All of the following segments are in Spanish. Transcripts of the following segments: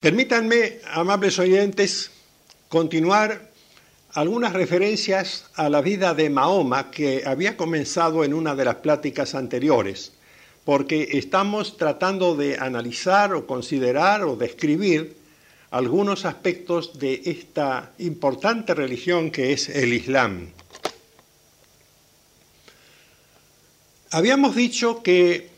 Permítanme, amables oyentes, continuar algunas referencias a la vida de Mahoma que había comenzado en una de las pláticas anteriores, porque estamos tratando de analizar o considerar o describir algunos aspectos de esta importante religión que es el Islam. Habíamos dicho que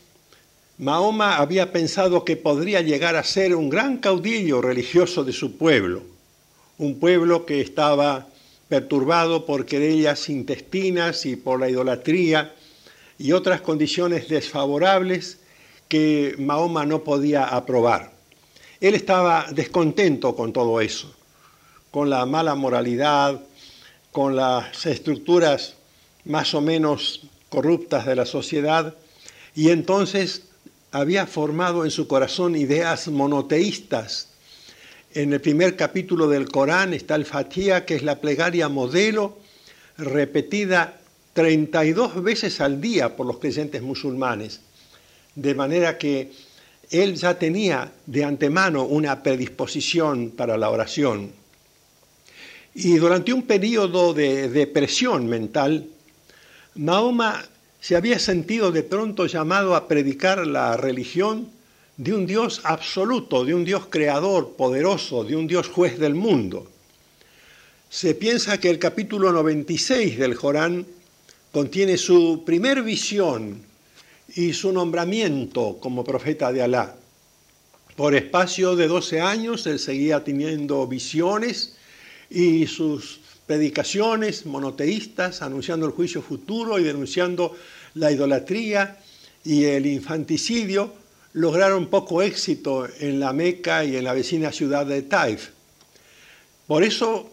Mahoma había pensado que podría llegar a ser un gran caudillo religioso de su pueblo, un pueblo que estaba perturbado por querellas intestinas y por la idolatría y otras condiciones desfavorables que Mahoma no podía aprobar. Él estaba descontento con todo eso, con la mala moralidad, con las estructuras más o menos corruptas de la sociedad, y entonces había formado en su corazón ideas monoteístas. En el primer capítulo del Corán está el Fatiha, que es la plegaria modelo, repetida 32 veces al día por los creyentes musulmanes. De manera que él ya tenía de antemano una predisposición para la oración. Y durante un periodo de depresión mental, Mahoma se había sentido de pronto llamado a predicar la religión de un Dios absoluto, de un Dios creador, poderoso, de un Dios juez del mundo. Se piensa que el capítulo 96 del Corán contiene su primer visión y su nombramiento como profeta de Alá. Por espacio de 12 años él seguía teniendo visiones y sus predicaciones monoteístas anunciando el juicio futuro y denunciando la idolatría y el infanticidio lograron poco éxito en la Meca y en la vecina ciudad de Taif. Por eso,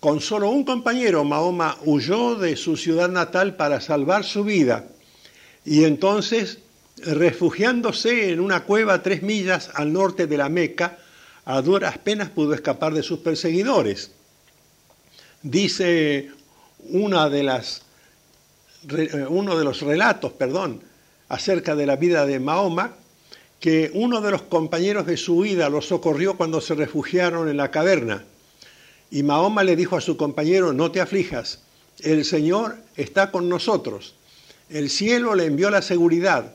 con solo un compañero, Mahoma huyó de su ciudad natal para salvar su vida y entonces, refugiándose en una cueva tres millas al norte de la Meca, a duras penas pudo escapar de sus perseguidores. Dice eh, uno de los relatos perdón, acerca de la vida de Mahoma, que uno de los compañeros de su huida lo socorrió cuando se refugiaron en la caverna. Y Mahoma le dijo a su compañero, no te aflijas, el Señor está con nosotros. El cielo le envió la seguridad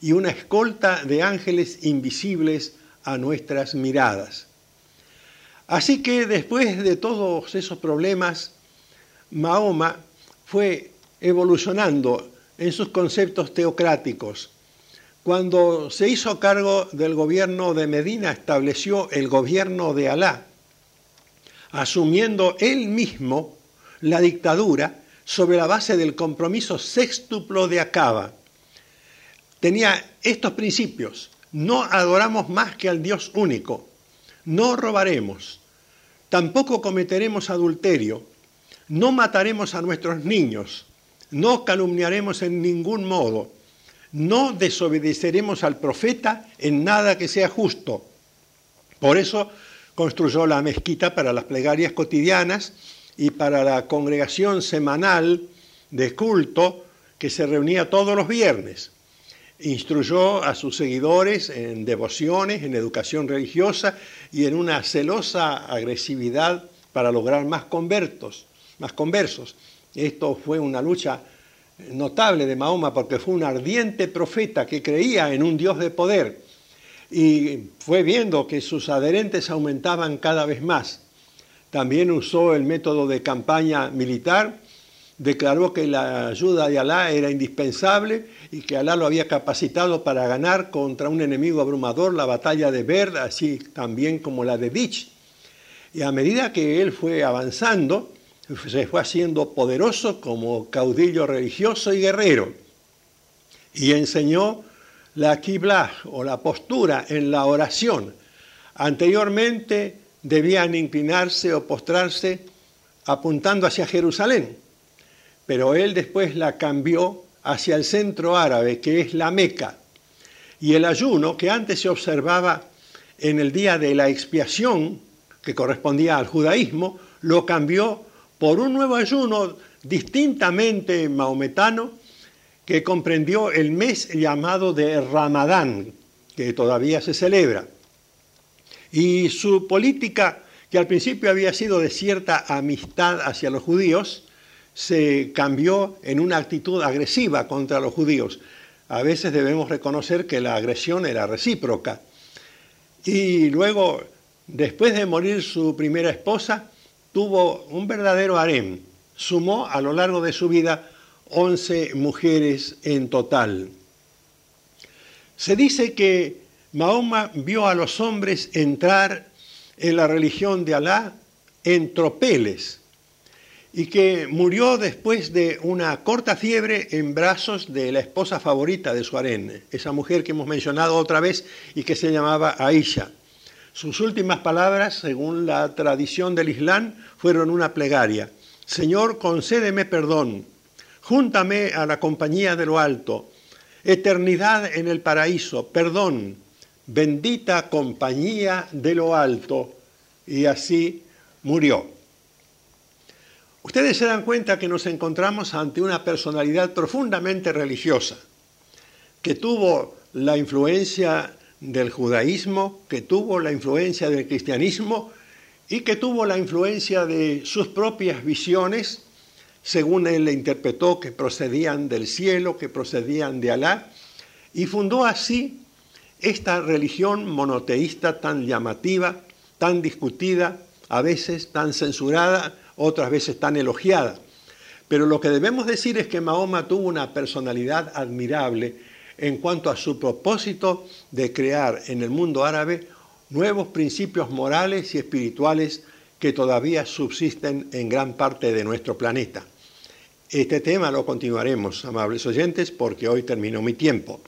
y una escolta de ángeles invisibles a nuestras miradas. Así que después de todos esos problemas, Mahoma fue evolucionando en sus conceptos teocráticos. Cuando se hizo cargo del gobierno de Medina, estableció el gobierno de Alá, asumiendo él mismo la dictadura sobre la base del compromiso sextuplo de Acaba. Tenía estos principios. No adoramos más que al Dios único. No robaremos, Tampoco cometeremos adulterio, no mataremos a nuestros niños, no calumniaremos en ningún modo, no desobedeceremos al profeta en nada que sea justo. Por eso construyó la mezquita para las plegarias cotidianas y para la congregación semanal de culto que se reunía todos los viernes instruyó a sus seguidores en devociones, en educación religiosa y en una celosa agresividad para lograr más convertos, más conversos. Esto fue una lucha notable de Mahoma porque fue un ardiente profeta que creía en un Dios de poder y fue viendo que sus adherentes aumentaban cada vez más. También usó el método de campaña militar declaró que la ayuda de Alá era indispensable y que Alá lo había capacitado para ganar contra un enemigo abrumador la batalla de Berd, así también como la de Dich. Y a medida que él fue avanzando, se fue haciendo poderoso como caudillo religioso y guerrero. Y enseñó la kiblah o la postura en la oración. Anteriormente debían inclinarse o postrarse apuntando hacia Jerusalén pero él después la cambió hacia el centro árabe, que es la Meca. Y el ayuno, que antes se observaba en el día de la expiación, que correspondía al judaísmo, lo cambió por un nuevo ayuno distintamente maometano, que comprendió el mes llamado de Ramadán, que todavía se celebra. Y su política, que al principio había sido de cierta amistad hacia los judíos, se cambió en una actitud agresiva contra los judíos. A veces debemos reconocer que la agresión era recíproca. Y luego, después de morir su primera esposa, tuvo un verdadero harem. Sumó a lo largo de su vida 11 mujeres en total. Se dice que Mahoma vio a los hombres entrar en la religión de Alá en tropeles y que murió después de una corta fiebre en brazos de la esposa favorita de su harén, esa mujer que hemos mencionado otra vez y que se llamaba Aisha. Sus últimas palabras, según la tradición del Islam, fueron una plegaria. Señor, concédeme perdón, júntame a la compañía de lo alto, eternidad en el paraíso, perdón, bendita compañía de lo alto. Y así murió. Ustedes se dan cuenta que nos encontramos ante una personalidad profundamente religiosa, que tuvo la influencia del judaísmo, que tuvo la influencia del cristianismo y que tuvo la influencia de sus propias visiones, según él le interpretó que procedían del cielo, que procedían de Alá, y fundó así esta religión monoteísta tan llamativa, tan discutida, a veces tan censurada, otras veces tan elogiada. Pero lo que debemos decir es que Mahoma tuvo una personalidad admirable en cuanto a su propósito de crear en el mundo árabe nuevos principios morales y espirituales que todavía subsisten en gran parte de nuestro planeta. Este tema lo continuaremos, amables oyentes, porque hoy terminó mi tiempo.